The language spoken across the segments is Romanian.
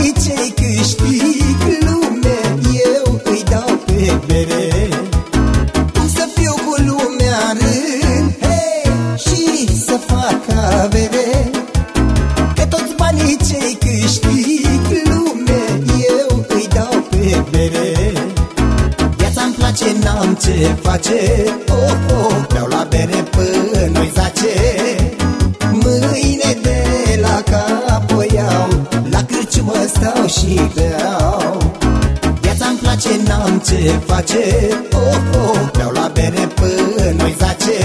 Știi ce-i câștig lume Eu îi dau pe bere Să fiu lumea rând Și să fac avere? Că toți banii ce-i câștig lume Eu îi dau pe bere Viața-mi place, n-am ce face Oh, oh, ce face? Oh, oh, beau la bere până noi zace.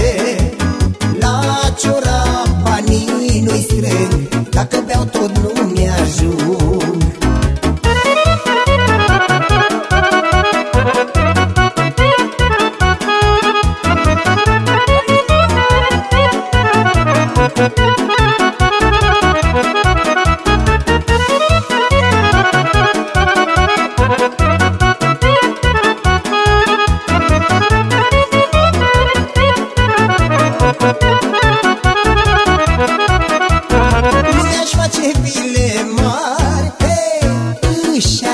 La ciora banii nu-i strâng Dacă beau tot nu mi-ajung Nu-mi-aș face bile mari? Hey, Își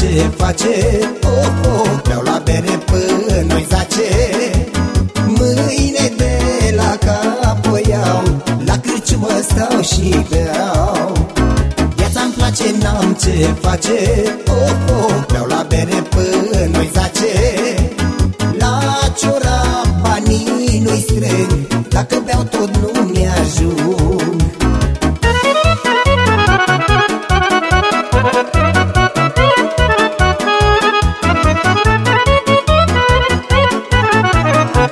ce face? Oh, oh, beau la bere până noi zace. Mâine de la cap o iau La cârciumă stau și beau. Viața-mi place, n-am ce face. Oh, oh, beau la bere până noi zace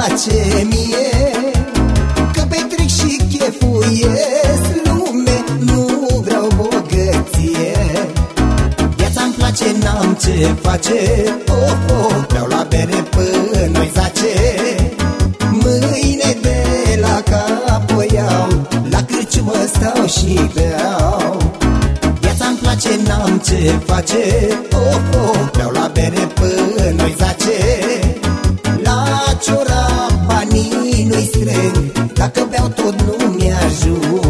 place mie Că petrec și chefuiesc Lume, nu vreau bogăție. Viața-mi place, n-am ce face Oh, oh, beau la bere până noi zace. Mâine de la cap o iau La cârciumă stau și beau. Viața-mi place, n-am ce face Oh, oh, beau la bere până noi zace tot nu mi-ajung